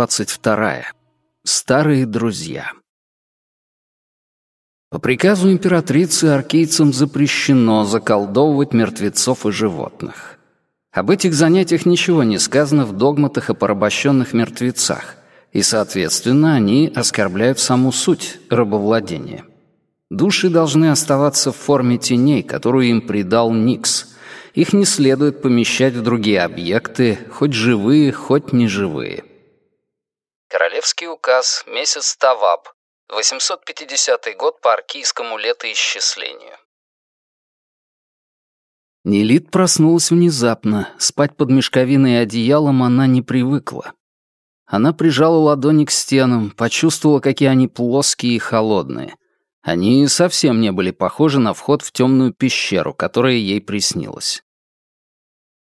22. Старые друзья. По приказу императрицы аркийцам запрещено заколдовывать мертвецов и животных. Об этих занятиях ничего не сказано в догматах о порабощенных мертвецах, и, соответственно, они оскорбляют саму суть рабовладения. Души должны оставаться в форме теней, которую им придал Никс. Их не следует помещать в другие объекты, хоть живые, хоть неживые. Королевский указ, месяц Таваб, 850 год по аркийскому летоисчислению. Нелит проснулась внезапно. Спать под мешковиной и одеялом она не привыкла. Она прижала ладони к стенам, почувствовала, какие они плоские и холодные. Они совсем не были похожи на вход в темную пещеру, которая ей приснилась.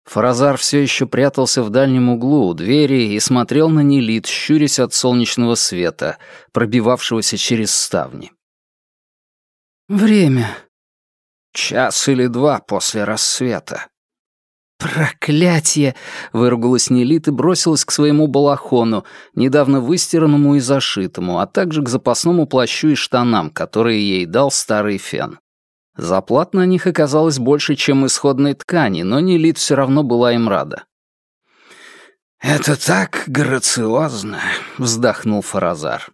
Фаразар все еще прятался в дальнем углу у двери и смотрел на Нелит, щурясь от солнечного света, пробивавшегося через ставни. «Время. Час или два после рассвета». «Проклятие!» — выругалась Нелит и бросилась к своему балахону, недавно выстиранному и зашитому, а также к запасному плащу и штанам, которые ей дал старый фен. Заплат на них оказалось больше, чем исходной ткани, но Нелит все равно была им рада. «Это так грациозно», — вздохнул Фаразар.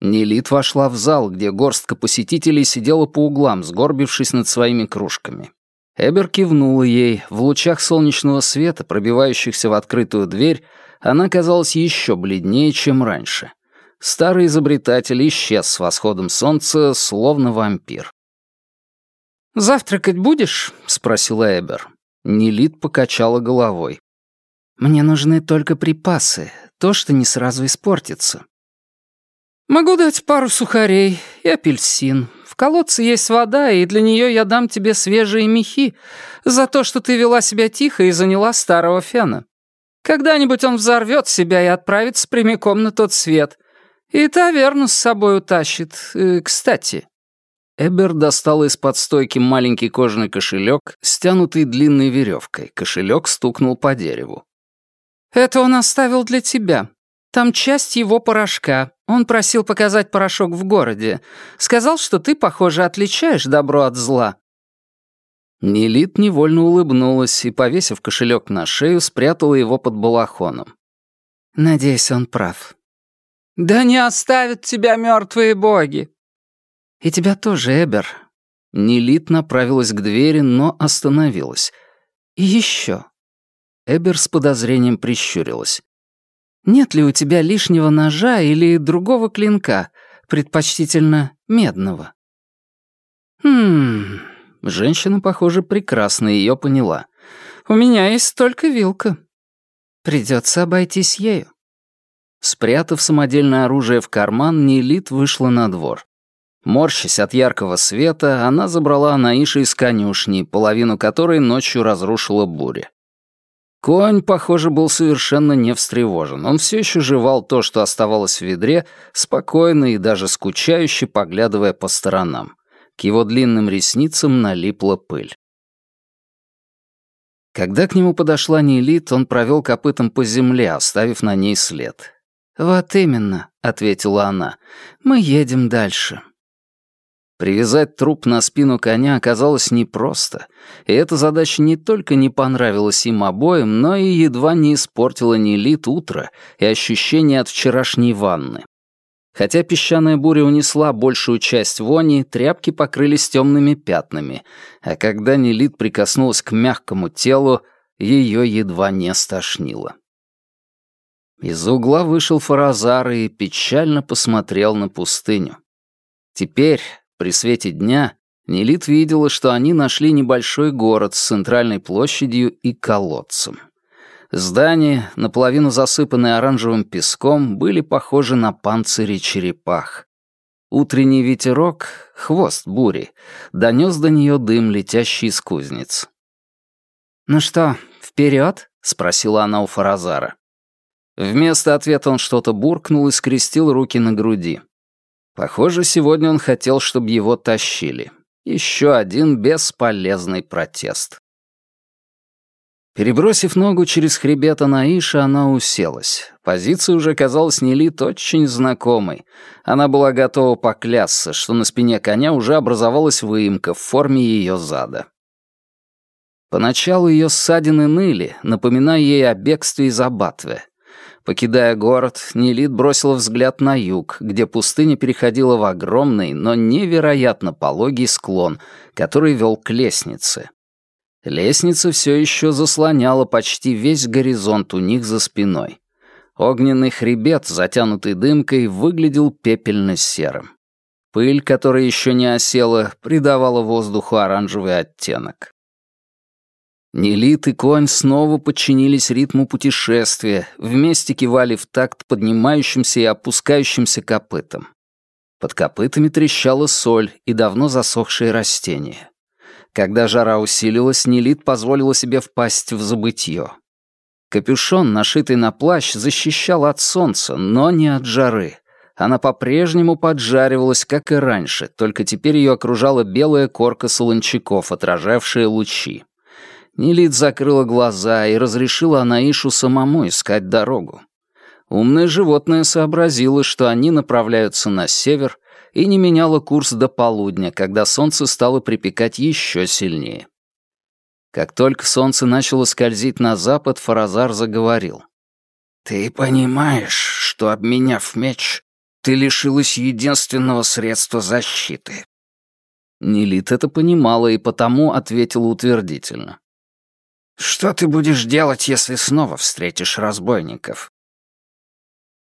Нелит вошла в зал, где горстка посетителей сидела по углам, сгорбившись над своими кружками. Эбер кивнула ей. В лучах солнечного света, пробивающихся в открытую дверь, она казалась еще бледнее, чем раньше. Старый изобретатель исчез с восходом солнца, словно вампир. «Завтракать будешь?» — спросила Эбер. Нелит покачала головой. «Мне нужны только припасы, то, что не сразу испортится». «Могу дать пару сухарей и апельсин. В колодце есть вода, и для нее я дам тебе свежие мехи за то, что ты вела себя тихо и заняла старого фена. Когда-нибудь он взорвет себя и отправится прямиком на тот свет. И таверну с собой утащит. Э, кстати, Эбер достала из-под стойки маленький кожаный кошелек, стянутый длинной веревкой. Кошелек стукнул по дереву. «Это он оставил для тебя. Там часть его порошка. Он просил показать порошок в городе. Сказал, что ты, похоже, отличаешь добро от зла». Нелит невольно улыбнулась и, повесив кошелек на шею, спрятала его под балахоном. «Надеюсь, он прав». «Да не оставят тебя мертвые боги!» «И тебя тоже, Эбер». Нелит направилась к двери, но остановилась. «И еще». Эбер с подозрением прищурилась. «Нет ли у тебя лишнего ножа или другого клинка, предпочтительно медного?» «Хм...» Женщина, похоже, прекрасно ее поняла. «У меня есть только вилка. Придется обойтись ею». Спрятав самодельное оружие в карман, Нелит вышла на двор. Морщась от яркого света, она забрала Анаиша из конюшни, половину которой ночью разрушила буря. Конь, похоже, был совершенно не встревожен. Он все еще жевал то, что оставалось в ведре, спокойно и даже скучающе поглядывая по сторонам. К его длинным ресницам налипла пыль. Когда к нему подошла Нелит, он провел копытом по земле, оставив на ней след. «Вот именно», — ответила она, — «мы едем дальше». Привязать труп на спину коня оказалось непросто, и эта задача не только не понравилась им обоим, но и едва не испортила Нелит утро и ощущение от вчерашней ванны. Хотя песчаная буря унесла большую часть вони, тряпки покрылись темными пятнами, а когда Нелит прикоснулась к мягкому телу, ее едва не стошнило. Из угла вышел Фаразар и печально посмотрел на пустыню. Теперь, при свете дня Нелит видела, что они нашли небольшой город с центральной площадью и колодцем. Здания, наполовину засыпанные оранжевым песком, были похожи на панцири черепах. Утренний ветерок, хвост бури, донес до нее дым, летящий из кузнец. «Ну что, вперед? спросила она у Фаразара. Вместо ответа он что-то буркнул и скрестил руки на груди. Похоже, сегодня он хотел, чтобы его тащили. Еще один бесполезный протест. Перебросив ногу через хребет Анаиша, она уселась. Позиция уже казалась Нелит очень знакомой. Она была готова поклясться, что на спине коня уже образовалась выемка в форме ее зада. Поначалу ее ссадины ныли, напоминая ей о бегстве из Абатве. Покидая город, Нелит бросила взгляд на юг, где пустыня переходила в огромный, но невероятно пологий склон, который вел к лестнице. Лестница все еще заслоняла почти весь горизонт у них за спиной. Огненный хребет, затянутый дымкой, выглядел пепельно-серым. Пыль, которая еще не осела, придавала воздуху оранжевый оттенок. Нелит и конь снова подчинились ритму путешествия, вместе кивали в такт поднимающимся и опускающимся копытом. Под копытами трещала соль и давно засохшие растения. Когда жара усилилась, Нелит позволила себе впасть в забытье. Капюшон, нашитый на плащ, защищал от солнца, но не от жары. Она по-прежнему поджаривалась, как и раньше, только теперь ее окружала белая корка солончаков, отражавшая лучи. Нелит закрыла глаза и разрешила Анаишу самому искать дорогу. Умное животное сообразило, что они направляются на север, и не меняло курс до полудня, когда солнце стало припекать еще сильнее. Как только солнце начало скользить на запад, Фаразар заговорил. «Ты понимаешь, что, обменяв меч, ты лишилась единственного средства защиты?» Нелит это понимала и потому ответила утвердительно. «Что ты будешь делать, если снова встретишь разбойников?»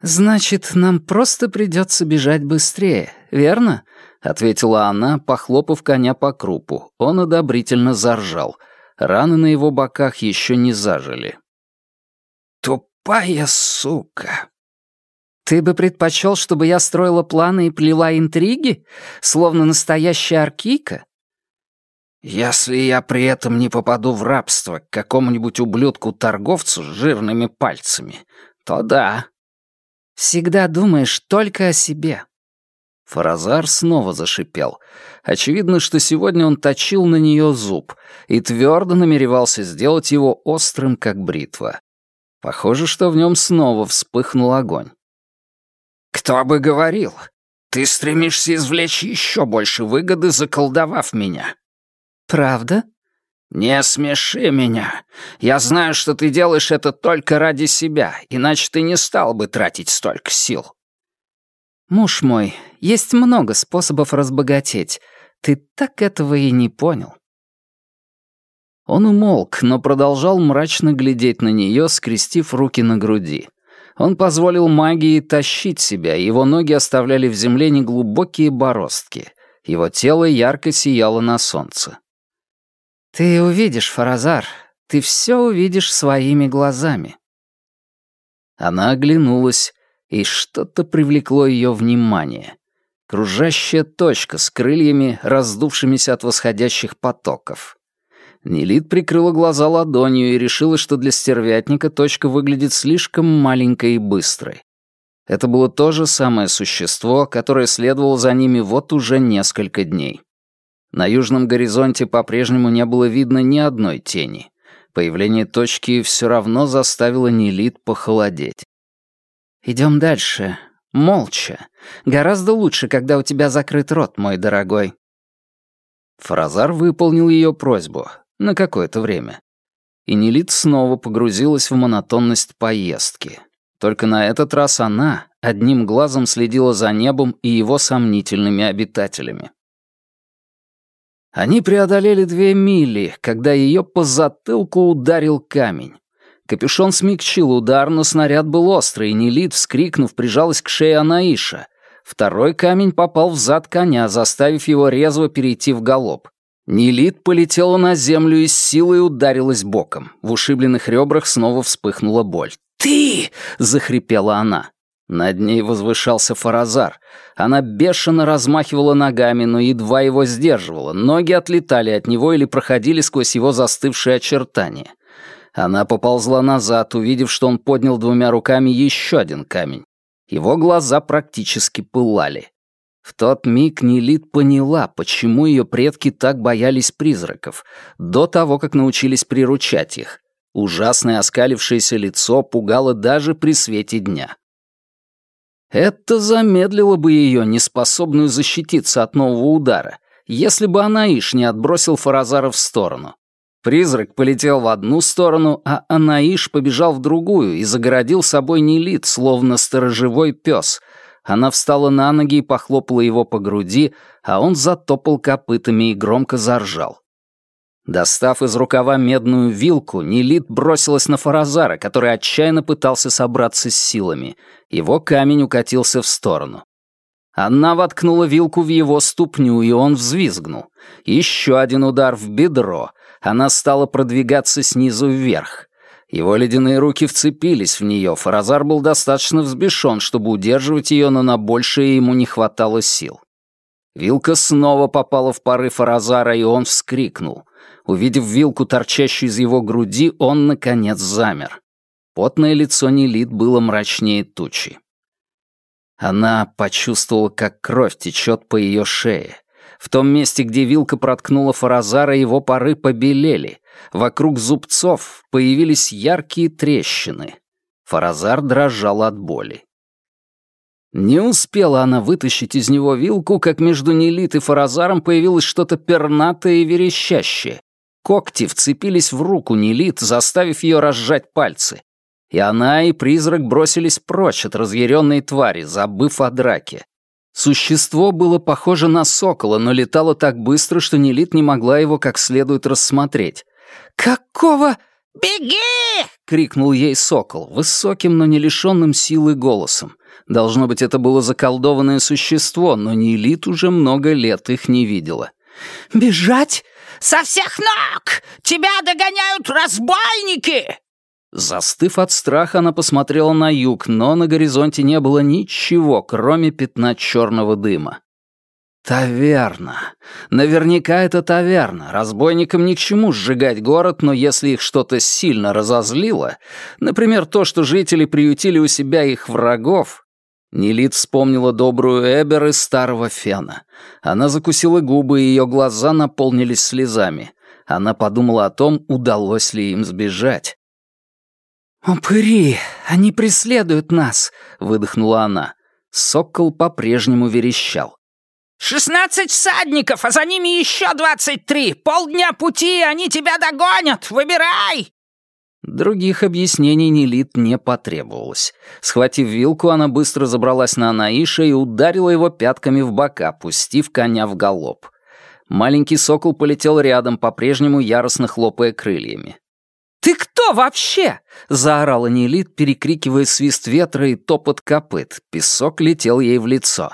«Значит, нам просто придется бежать быстрее, верно?» — ответила она, похлопав коня по крупу. Он одобрительно заржал — Раны на его боках еще не зажили. «Тупая сука!» «Ты бы предпочел, чтобы я строила планы и плела интриги, словно настоящая аркийка?» «Если я при этом не попаду в рабство к какому-нибудь ублюдку-торговцу с жирными пальцами, то да». «Всегда думаешь только о себе». Фаразар снова зашипел — Очевидно, что сегодня он точил на нее зуб и твердо намеревался сделать его острым, как бритва. Похоже, что в нем снова вспыхнул огонь. «Кто бы говорил? Ты стремишься извлечь еще больше выгоды, заколдовав меня». «Правда?» «Не смеши меня. Я знаю, что ты делаешь это только ради себя, иначе ты не стал бы тратить столько сил». «Муж мой, есть много способов разбогатеть. Ты так этого и не понял». Он умолк, но продолжал мрачно глядеть на нее, скрестив руки на груди. Он позволил магии тащить себя, его ноги оставляли в земле неглубокие бороздки. Его тело ярко сияло на солнце. «Ты увидишь, Фаразар, ты все увидишь своими глазами». Она оглянулась, и что-то привлекло ее внимание. Кружащая точка с крыльями, раздувшимися от восходящих потоков. Нелит прикрыла глаза ладонью и решила, что для стервятника точка выглядит слишком маленькой и быстрой. Это было то же самое существо, которое следовало за ними вот уже несколько дней. На южном горизонте по-прежнему не было видно ни одной тени. Появление точки все равно заставило Нелит похолодеть. Идем дальше. Молча. Гораздо лучше, когда у тебя закрыт рот, мой дорогой». Фразар выполнил ее просьбу. На какое-то время. И Нелит снова погрузилась в монотонность поездки. Только на этот раз она одним глазом следила за небом и его сомнительными обитателями. Они преодолели две мили, когда ее по затылку ударил камень. Капюшон смягчил удар, но снаряд был острый, и Нелит, вскрикнув, прижалась к шее Анаиша. Второй камень попал в зад коня, заставив его резво перейти в галоп. Нелит полетела на землю и с силой ударилась боком. В ушибленных ребрах снова вспыхнула боль. «Ты!» — захрипела она. Над ней возвышался Фаразар. Она бешено размахивала ногами, но едва его сдерживала. Ноги отлетали от него или проходили сквозь его застывшие очертания. Она поползла назад, увидев, что он поднял двумя руками еще один камень. Его глаза практически пылали. В тот миг Нелит поняла, почему ее предки так боялись призраков, до того, как научились приручать их. Ужасное оскалившееся лицо пугало даже при свете дня. Это замедлило бы ее, неспособную защититься от нового удара, если бы Анаиш не отбросил Фаразара в сторону. Призрак полетел в одну сторону, а Анаиш побежал в другую и загородил собой Нелит, словно сторожевой пес. Она встала на ноги и похлопала его по груди, а он затопал копытами и громко заржал. Достав из рукава медную вилку, Нелит бросилась на Фаразара, который отчаянно пытался собраться с силами. Его камень укатился в сторону. Она воткнула вилку в его ступню, и он взвизгнул. Еще один удар в бедро. Она стала продвигаться снизу вверх. Его ледяные руки вцепились в нее. Фаразар был достаточно взбешен, чтобы удерживать ее, но на большее ему не хватало сил. Вилка снова попала в пары Фаразара, и он вскрикнул. Увидев вилку, торчащую из его груди, он, наконец, замер. Потное лицо Нелит было мрачнее тучи. Она почувствовала, как кровь течет по ее шее. В том месте, где вилка проткнула Фаразара, его пары побелели. Вокруг зубцов появились яркие трещины. Фаразар дрожал от боли. Не успела она вытащить из него вилку, как между Нелит и Фаразаром появилось что-то пернатое и верещащее. Когти вцепились в руку Нелит, заставив ее разжать пальцы. И она, и призрак бросились прочь от разъяренной твари, забыв о драке. Существо было похоже на сокола, но летало так быстро, что Нелит не могла его как следует рассмотреть. «Какого...» «Беги!» — крикнул ей сокол, высоким, но не лишенным силы голосом. Должно быть, это было заколдованное существо, но Нелит уже много лет их не видела. «Бежать? Со всех ног! Тебя догоняют разбойники!» Застыв от страха, она посмотрела на юг, но на горизонте не было ничего, кроме пятна черного дыма. Таверна. Наверняка это таверна. Разбойникам ни к чему сжигать город, но если их что-то сильно разозлило, например, то, что жители приютили у себя их врагов, Нелит вспомнила добрую Эбер из старого фена. Она закусила губы, и ее глаза наполнились слезами. Она подумала о том, удалось ли им сбежать. «Упыри! Они преследуют нас!» — выдохнула она. Сокол по-прежнему верещал. «Шестнадцать всадников, а за ними еще двадцать три! Полдня пути, они тебя догонят! Выбирай!» Других объяснений Нелит не потребовалось. Схватив вилку, она быстро забралась на Анаиша и ударила его пятками в бока, пустив коня в галоп. Маленький сокол полетел рядом, по-прежнему яростно хлопая крыльями. «Ты кто вообще?» — заорала Нелит, перекрикивая свист ветра и топот копыт. Песок летел ей в лицо.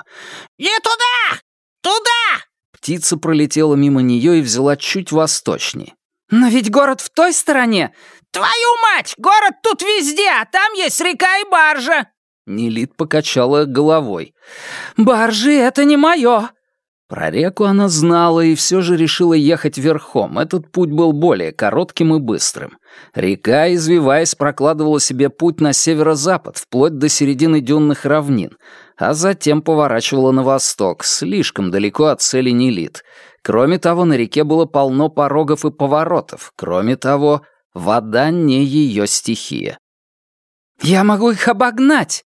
«Не туда! Туда!» Птица пролетела мимо нее и взяла чуть восточнее. «Но ведь город в той стороне! Твою мать! Город тут везде, а там есть река и баржа!» Нелит покачала головой. «Баржи — это не мое!» Про реку она знала и все же решила ехать верхом. Этот путь был более коротким и быстрым. Река, извиваясь, прокладывала себе путь на северо-запад, вплоть до середины дюнных равнин, а затем поворачивала на восток, слишком далеко от цели Нелит. Кроме того, на реке было полно порогов и поворотов. Кроме того, вода не ее стихия. «Я могу их обогнать!»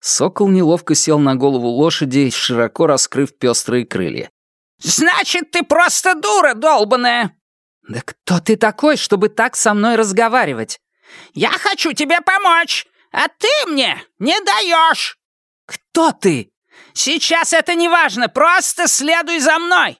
Сокол неловко сел на голову лошади, широко раскрыв пестрые крылья. «Значит, ты просто дура долбаная!» «Да кто ты такой, чтобы так со мной разговаривать?» «Я хочу тебе помочь, а ты мне не даешь!» «Кто ты?» «Сейчас это не важно, просто следуй за мной!»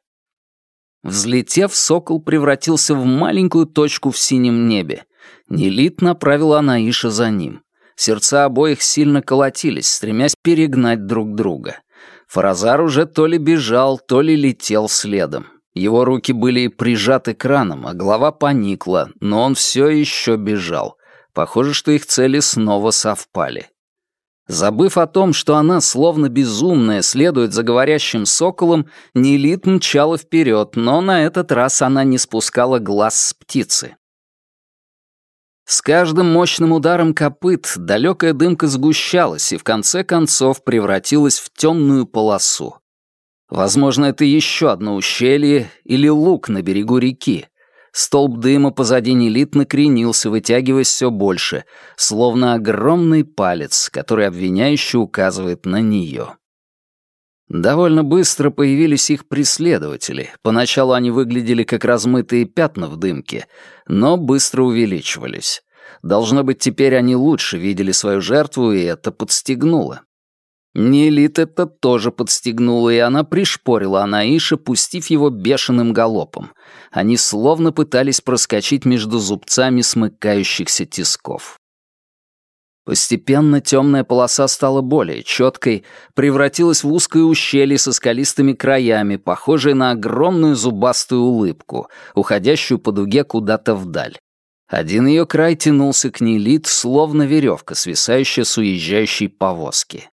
Взлетев, сокол превратился в маленькую точку в синем небе. Нелит направила Анаиша за ним. Сердца обоих сильно колотились, стремясь перегнать друг друга. Фаразар уже то ли бежал, то ли летел следом. Его руки были прижаты к ранам, а голова поникла, но он все еще бежал. Похоже, что их цели снова совпали. Забыв о том, что она, словно безумная, следует за говорящим соколом, Нелит мчала вперед, но на этот раз она не спускала глаз с птицы. С каждым мощным ударом копыт далекая дымка сгущалась и в конце концов превратилась в темную полосу. Возможно, это еще одно ущелье или луг на берегу реки. Столб дыма позади Нелит накренился, вытягиваясь все больше, словно огромный палец, который обвиняюще указывает на нее. Довольно быстро появились их преследователи. Поначалу они выглядели как размытые пятна в дымке, но быстро увеличивались. Должно быть, теперь они лучше видели свою жертву, и это подстегнуло. Нелит это тоже подстегнуло, и она пришпорила Анаиша, пустив его бешеным галопом. Они словно пытались проскочить между зубцами смыкающихся тисков. Постепенно темная полоса стала более четкой, превратилась в узкое ущелье со скалистыми краями, похожее на огромную зубастую улыбку, уходящую по дуге куда-то вдаль. Один ее край тянулся к Нелит, словно веревка, свисающая с уезжающей повозки.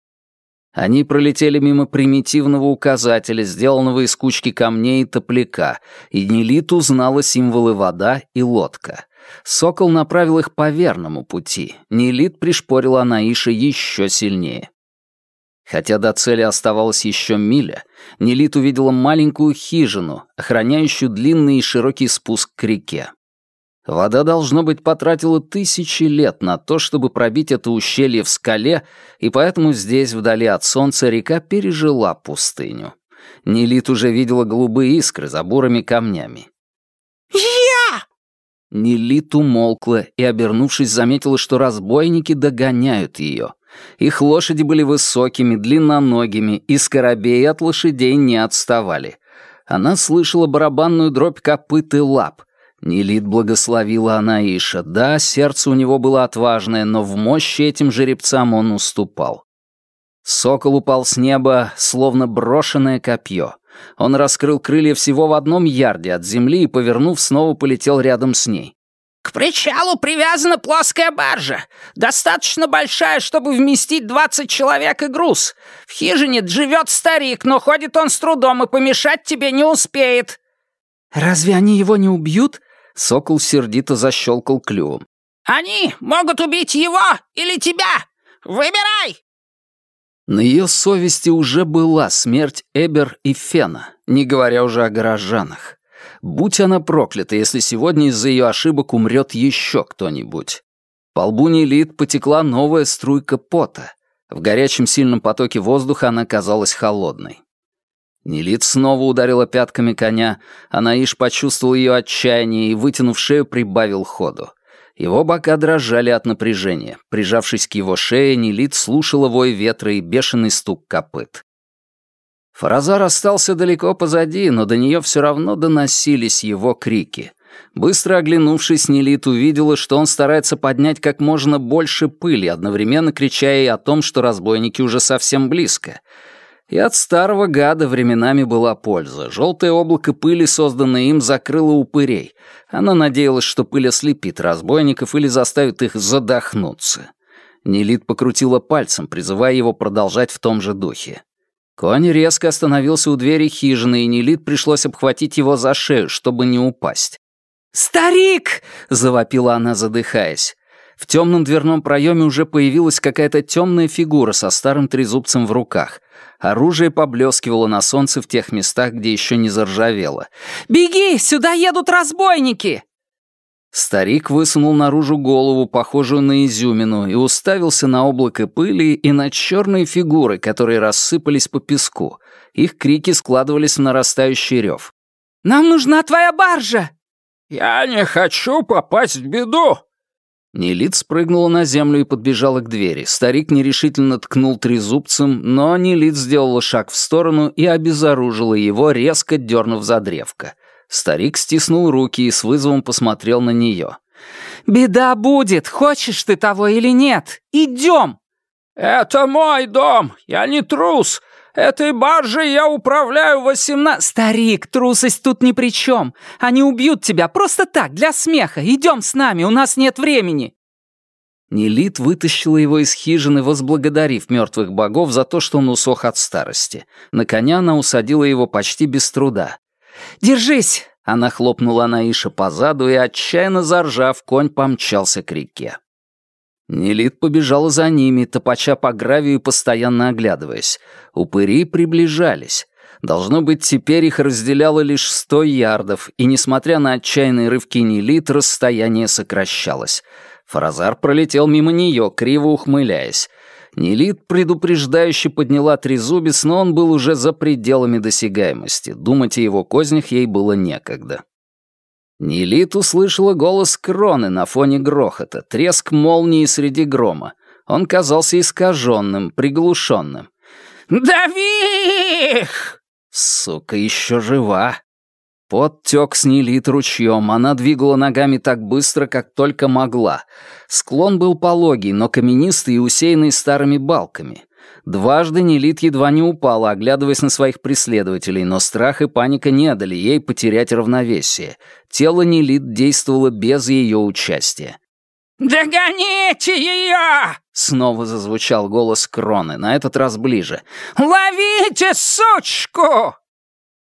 Они пролетели мимо примитивного указателя, сделанного из кучки камней и топляка, и Нелит узнала символы вода и лодка. Сокол направил их по верному пути. Нелит пришпорила Анаиша еще сильнее. Хотя до цели оставалась еще миля, Нелит увидела маленькую хижину, охраняющую длинный и широкий спуск к реке. Вода, должно быть, потратила тысячи лет на то, чтобы пробить это ущелье в скале, и поэтому здесь, вдали от солнца, река пережила пустыню. Нелит уже видела голубые искры за бурыми камнями. «Я!» Нелит умолкла и, обернувшись, заметила, что разбойники догоняют ее. Их лошади были высокими, длинноногими, и скоробеи от лошадей не отставали. Она слышала барабанную дробь копыт и лап. Нелит благословила Анаиша. Да, сердце у него было отважное, но в мощи этим жеребцам он уступал. Сокол упал с неба, словно брошенное копье. Он раскрыл крылья всего в одном ярде от земли и, повернув, снова полетел рядом с ней. «К причалу привязана плоская баржа, достаточно большая, чтобы вместить двадцать человек и груз. В хижине живет старик, но ходит он с трудом и помешать тебе не успеет». «Разве они его не убьют?» Сокол сердито защелкал клювом. «Они могут убить его или тебя! Выбирай!» На ее совести уже была смерть Эбер и Фена, не говоря уже о горожанах. Будь она проклята, если сегодня из-за ее ошибок умрет еще кто-нибудь. По лбу Нелит потекла новая струйка пота. В горячем сильном потоке воздуха она казалась холодной. Нелит снова ударила пятками коня, а Наиш почувствовал ее отчаяние и, вытянув шею, прибавил ходу. Его бока дрожали от напряжения. Прижавшись к его шее, Нелит слушала вой ветра и бешеный стук копыт. Фаразар остался далеко позади, но до нее все равно доносились его крики. Быстро оглянувшись, Нелит увидела, что он старается поднять как можно больше пыли, одновременно крича ей о том, что разбойники уже совсем близко. И от старого гада временами была польза. Желтое облако пыли, созданное им, закрыло упырей. Она надеялась, что пыль ослепит разбойников или заставит их задохнуться. Нелит покрутила пальцем, призывая его продолжать в том же духе. Конь резко остановился у двери хижины, и Нелит пришлось обхватить его за шею, чтобы не упасть. «Старик!» — завопила она, задыхаясь. В темном дверном проеме уже появилась какая-то темная фигура со старым трезубцем в руках — Оружие поблескивало на солнце в тех местах, где еще не заржавело. «Беги! Сюда едут разбойники!» Старик высунул наружу голову, похожую на изюмину, и уставился на облако пыли и на черные фигуры, которые рассыпались по песку. Их крики складывались в нарастающий рев. «Нам нужна твоя баржа!» «Я не хочу попасть в беду!» Нелит спрыгнула на землю и подбежала к двери. Старик нерешительно ткнул трезубцем, но Нелит сделала шаг в сторону и обезоружила его, резко дернув за древко. Старик стиснул руки и с вызовом посмотрел на нее. «Беда будет, хочешь ты того или нет. Идем!» «Это мой дом, я не трус. Этой баржей я управляю восемнадцать...» «Старик, трусость тут ни при чем. Они убьют тебя просто так, для смеха. Идем с нами, у нас нет времени». Нелит вытащила его из хижины, возблагодарив мертвых богов за то, что он усох от старости. На коня она усадила его почти без труда. «Держись!» — она хлопнула Наиша по заду, и, отчаянно заржав, конь помчался к реке. Нелит побежала за ними, топача по гравию и постоянно оглядываясь. Упыри приближались. Должно быть, теперь их разделяло лишь сто ярдов, и, несмотря на отчаянные рывки Нелит, расстояние сокращалось. Фаразар пролетел мимо нее, криво ухмыляясь. Нелит предупреждающе подняла трезубец, но он был уже за пределами досягаемости. Думать о его кознях ей было некогда. Нелит услышала голос Кроны на фоне грохота, треск молнии среди грома. Он казался искаженным, приглушенным. «Дави их!» Сука еще жива. Пот тек с Нелит ручьем, она двигала ногами так быстро, как только могла. Склон был пологий, но каменистый и усеянный старыми балками. Дважды Нелит едва не упала, оглядываясь на своих преследователей, но страх и паника не дали ей потерять равновесие. Тело Нелит действовало без ее участия. «Догоните ее!» — снова зазвучал голос Кроны, на этот раз ближе. «Ловите сучку!»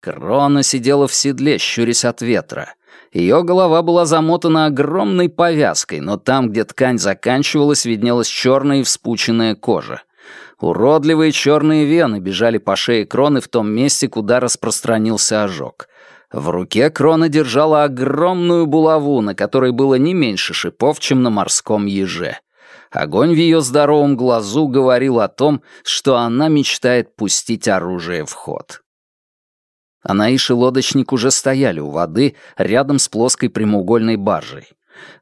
Крона сидела в седле, щурясь от ветра. Ее голова была замотана огромной повязкой, но там, где ткань заканчивалась, виднелась черная и вспученная кожа. Уродливые черные вены бежали по шее Кроны в том месте, куда распространился ожог. В руке Крона держала огромную булаву, на которой было не меньше шипов, чем на морском еже. Огонь в ее здоровом глазу говорил о том, что она мечтает пустить оружие в ход. Анаиш и лодочник уже стояли у воды, рядом с плоской прямоугольной баржей.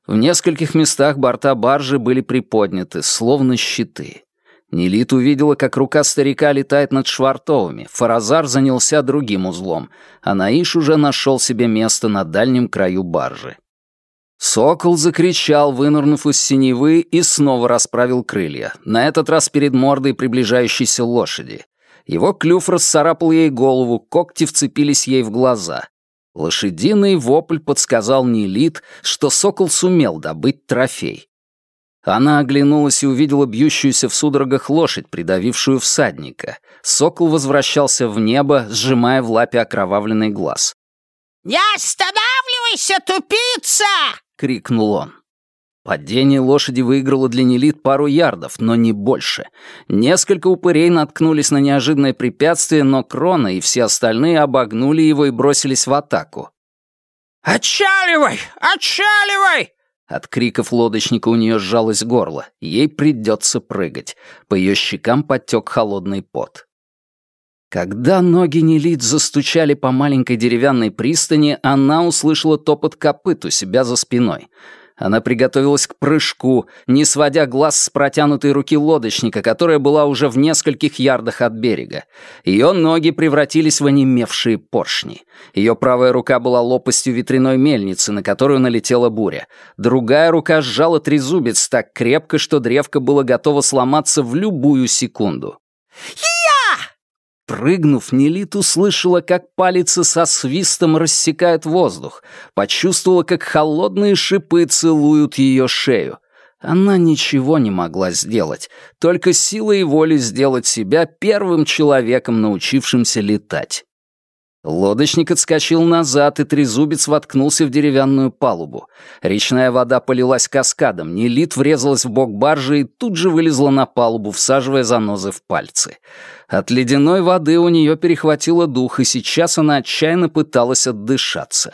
В нескольких местах борта баржи были приподняты, словно щиты. Нелит увидела, как рука старика летает над Швартовыми. Фаразар занялся другим узлом, а Наиш уже нашел себе место на дальнем краю баржи. Сокол закричал, вынырнув из синевы, и снова расправил крылья, на этот раз перед мордой приближающейся лошади. Его клюв расцарапал ей голову, когти вцепились ей в глаза. Лошадиный вопль подсказал Нелит, что сокол сумел добыть трофей. Она оглянулась и увидела бьющуюся в судорогах лошадь, придавившую всадника. Сокол возвращался в небо, сжимая в лапе окровавленный глаз. «Не останавливайся, тупица!» — крикнул он. Падение лошади выиграло для Нелит пару ярдов, но не больше. Несколько упырей наткнулись на неожиданное препятствие, но Крона и все остальные обогнули его и бросились в атаку. «Отчаливай! Отчаливай!» От криков лодочника у нее сжалось горло. Ей придется прыгать. По ее щекам подтек холодный пот. Когда ноги Нелит застучали по маленькой деревянной пристани, она услышала топот копыт у себя за спиной. Она приготовилась к прыжку, не сводя глаз с протянутой руки лодочника, которая была уже в нескольких ярдах от берега. Ее ноги превратились в онемевшие поршни. Ее правая рука была лопастью ветряной мельницы, на которую налетела буря. Другая рука сжала трезубец так крепко, что древко было готово сломаться в любую секунду. Прыгнув, Нелит услышала, как палицы со свистом рассекают воздух, почувствовала, как холодные шипы целуют ее шею. Она ничего не могла сделать, только силой воли сделать себя первым человеком, научившимся летать. Лодочник отскочил назад, и трезубец воткнулся в деревянную палубу. Речная вода полилась каскадом, Нелит врезалась в бок баржи и тут же вылезла на палубу, всаживая занозы в пальцы. От ледяной воды у нее перехватило дух, и сейчас она отчаянно пыталась отдышаться.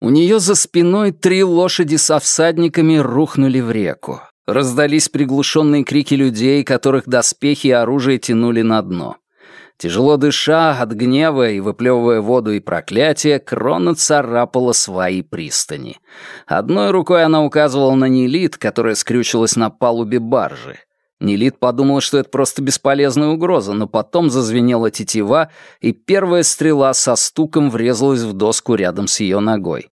У нее за спиной три лошади со всадниками рухнули в реку. Раздались приглушенные крики людей, которых доспехи и оружие тянули на дно. Тяжело дыша от гнева и выплевывая воду и проклятие, Крона царапала свои пристани. Одной рукой она указывала на Нелит, которая скрючилась на палубе баржи. Нелит подумала, что это просто бесполезная угроза, но потом зазвенела тетива, и первая стрела со стуком врезалась в доску рядом с ее ногой.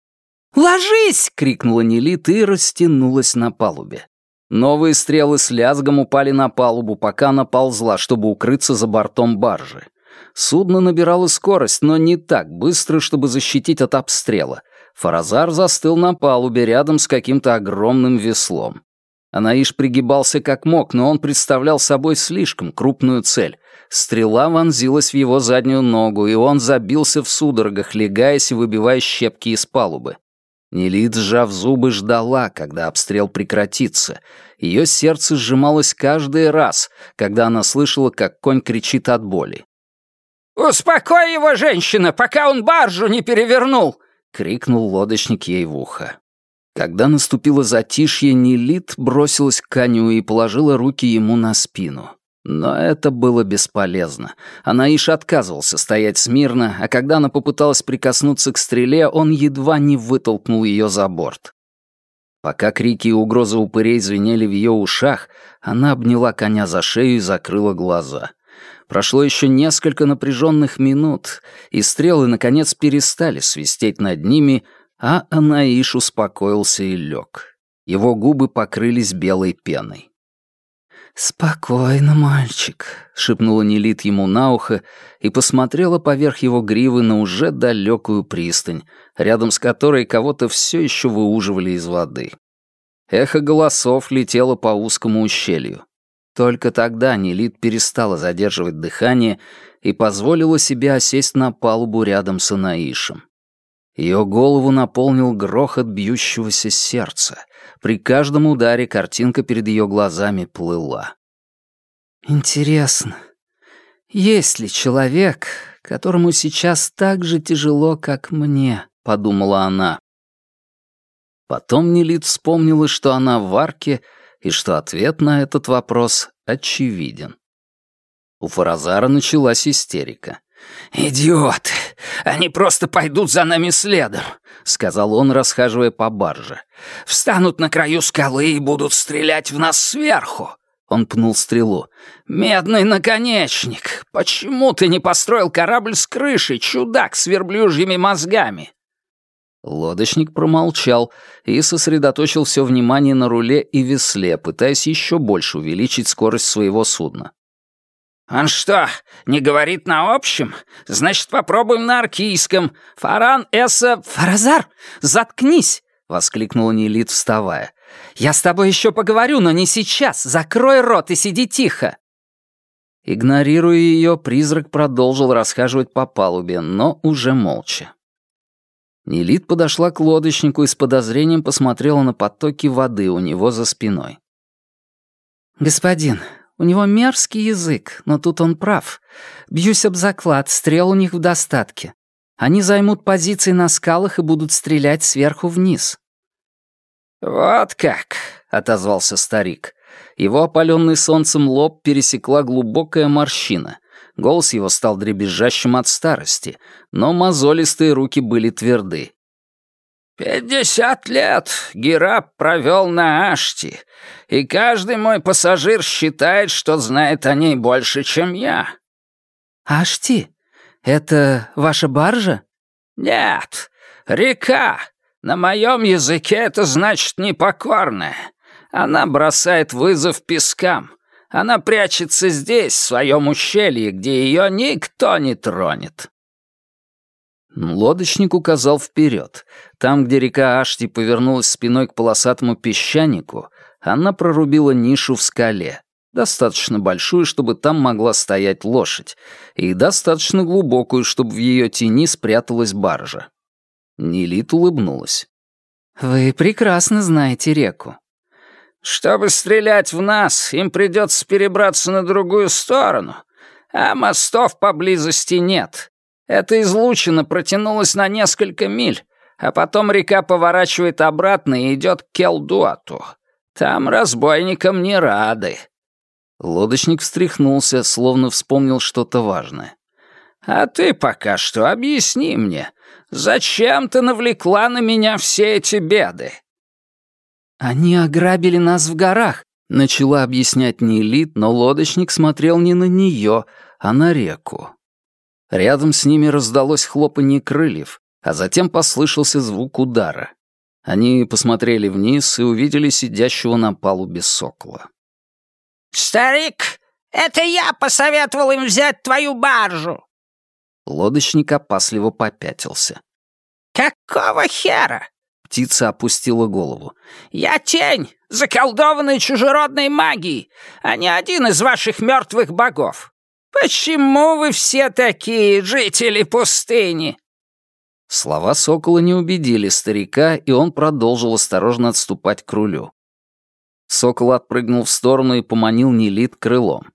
«Ложись!» — крикнула Нелит и растянулась на палубе. Новые стрелы с лязгом упали на палубу, пока она ползла, чтобы укрыться за бортом баржи. Судно набирало скорость, но не так быстро, чтобы защитить от обстрела. Фаразар застыл на палубе рядом с каким-то огромным веслом. Анаиш пригибался как мог, но он представлял собой слишком крупную цель. Стрела вонзилась в его заднюю ногу, и он забился в судорогах, легаясь и выбивая щепки из палубы. Нелит, сжав зубы, ждала, когда обстрел прекратится. Ее сердце сжималось каждый раз, когда она слышала, как конь кричит от боли. «Успокой его, женщина, пока он баржу не перевернул!» — крикнул лодочник ей в ухо. Когда наступило затишье, Нелит бросилась к коню и положила руки ему на спину. Но это было бесполезно. Анаиш отказывался стоять смирно, а когда она попыталась прикоснуться к стреле, он едва не вытолкнул ее за борт. Пока крики и угрозы упырей звенели в ее ушах, она обняла коня за шею и закрыла глаза. Прошло еще несколько напряженных минут, и стрелы, наконец, перестали свистеть над ними, а Анаиш успокоился и лег. Его губы покрылись белой пеной. «Спокойно, мальчик», — шепнула Нелит ему на ухо и посмотрела поверх его гривы на уже далекую пристань, рядом с которой кого-то все еще выуживали из воды. Эхо голосов летело по узкому ущелью. Только тогда Нелит перестала задерживать дыхание и позволила себе осесть на палубу рядом с Анаишем. Ее голову наполнил грохот бьющегося сердца. При каждом ударе картинка перед ее глазами плыла. «Интересно, есть ли человек, которому сейчас так же тяжело, как мне?» — подумала она. Потом Нелит вспомнила, что она в арке, и что ответ на этот вопрос очевиден. У Фаразара началась истерика. «Идиоты! Они просто пойдут за нами следом», — сказал он, расхаживая по барже. «Встанут на краю скалы и будут стрелять в нас сверху». Он пнул стрелу. «Медный наконечник! Почему ты не построил корабль с крышей, чудак с верблюжьими мозгами?» Лодочник промолчал и сосредоточил все внимание на руле и весле, пытаясь еще больше увеличить скорость своего судна. «Он что, не говорит на общем? Значит, попробуем на аркийском. Фаран Эсса...» «Фаразар, заткнись!» — воскликнула Нелит, вставая. «Я с тобой еще поговорю, но не сейчас. Закрой рот и сиди тихо!» Игнорируя ее, призрак продолжил расхаживать по палубе, но уже молча. Нелит подошла к лодочнику и с подозрением посмотрела на потоки воды у него за спиной. «Господин, у него мерзкий язык, но тут он прав. Бьюсь об заклад, стрел у них в достатке. Они займут позиции на скалах и будут стрелять сверху вниз». «Вот как», — отозвался старик. Его опаленный солнцем лоб пересекла глубокая морщина. Голос его стал дребезжащим от старости, но мозолистые руки были тверды. «Пятьдесят лет Гераб провел на Ашти, и каждый мой пассажир считает, что знает о ней больше, чем я». «Ашти? Это ваша баржа?» «Нет, река. На моем языке это значит непокорная. Она бросает вызов пескам. Она прячется здесь, в своем ущелье, где ее никто не тронет». Лодочник указал вперед. Там, где река Ашти повернулась спиной к полосатому песчанику, она прорубила нишу в скале, достаточно большую, чтобы там могла стоять лошадь, и достаточно глубокую, чтобы в ее тени спряталась баржа. Нелит улыбнулась. «Вы прекрасно знаете реку». «Чтобы стрелять в нас, им придется перебраться на другую сторону, а мостов поблизости нет. Эта излучина протянулась на несколько миль, а потом река поворачивает обратно и идет к Келдуату. Там разбойникам не рады». Лодочник встряхнулся, словно вспомнил что-то важное. «А ты пока что объясни мне, зачем ты навлекла на меня все эти беды?» «Они ограбили нас в горах», — начала объяснять Нелит, но лодочник смотрел не на нее, а на реку. Рядом с ними раздалось хлопанье крыльев, а затем послышался звук удара. Они посмотрели вниз и увидели сидящего на палубе сокола. «Старик, это я посоветовал им взять твою баржу!» Лодочник опасливо попятился. «Какого хера?» Птица опустила голову. «Я тень, заколдованный чужеродной магией, а не один из ваших мертвых богов. «Почему вы все такие, жители пустыни?» Слова сокола не убедили старика, и он продолжил осторожно отступать к рулю. Сокол отпрыгнул в сторону и поманил Нелит крылом.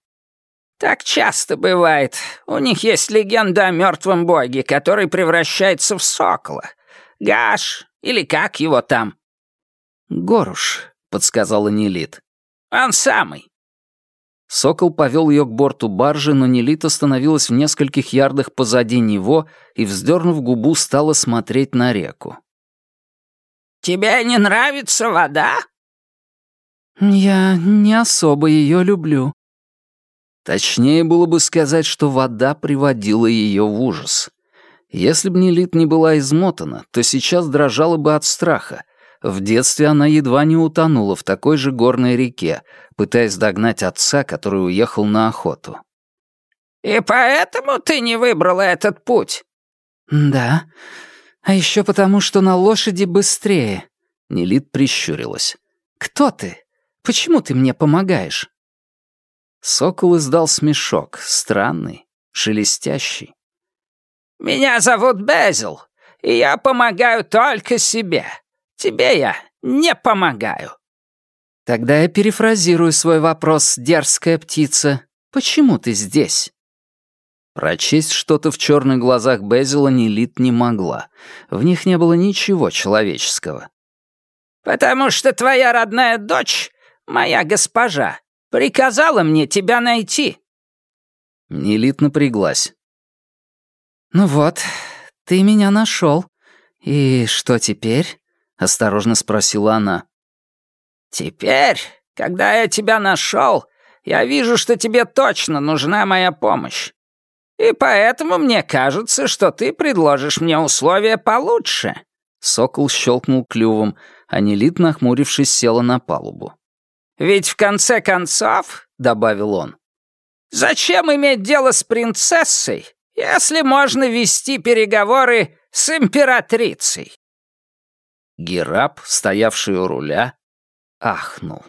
Так часто бывает. У них есть легенда о мертвом боге, который превращается в сокола. Гаш, или как его там?» «Горуш», — подсказала Нелит. «Он самый». Сокол повел ее к борту баржи, но Нелит остановилась в нескольких ярдах позади него и, вздернув губу, стала смотреть на реку. «Тебе не нравится вода?» «Я не особо ее люблю», Точнее было бы сказать, что вода приводила ее в ужас. Если бы Нелит не была измотана, то сейчас дрожала бы от страха. В детстве она едва не утонула в такой же горной реке, пытаясь догнать отца, который уехал на охоту. «И поэтому ты не выбрала этот путь?» «Да. А еще потому, что на лошади быстрее». Нелит прищурилась. «Кто ты? Почему ты мне помогаешь?» Сокол издал смешок, странный, шелестящий. «Меня зовут Безил, и я помогаю только себе. Тебе я не помогаю». Тогда я перефразирую свой вопрос, дерзкая птица. Почему ты здесь? Прочесть что-то в черных глазах Безила Нелит не могла. В них не было ничего человеческого. «Потому что твоя родная дочь, моя госпожа, Приказала мне тебя найти». Нелит напряглась. «Ну вот, ты меня нашел. И что теперь?» — осторожно спросила она. «Теперь, когда я тебя нашел, я вижу, что тебе точно нужна моя помощь. И поэтому мне кажется, что ты предложишь мне условия получше». Сокол щелкнул клювом, а Нелит, нахмурившись, села на палубу. Ведь в конце концов, — добавил он, — зачем иметь дело с принцессой, если можно вести переговоры с императрицей? Гераб, стоявший у руля, ахнул.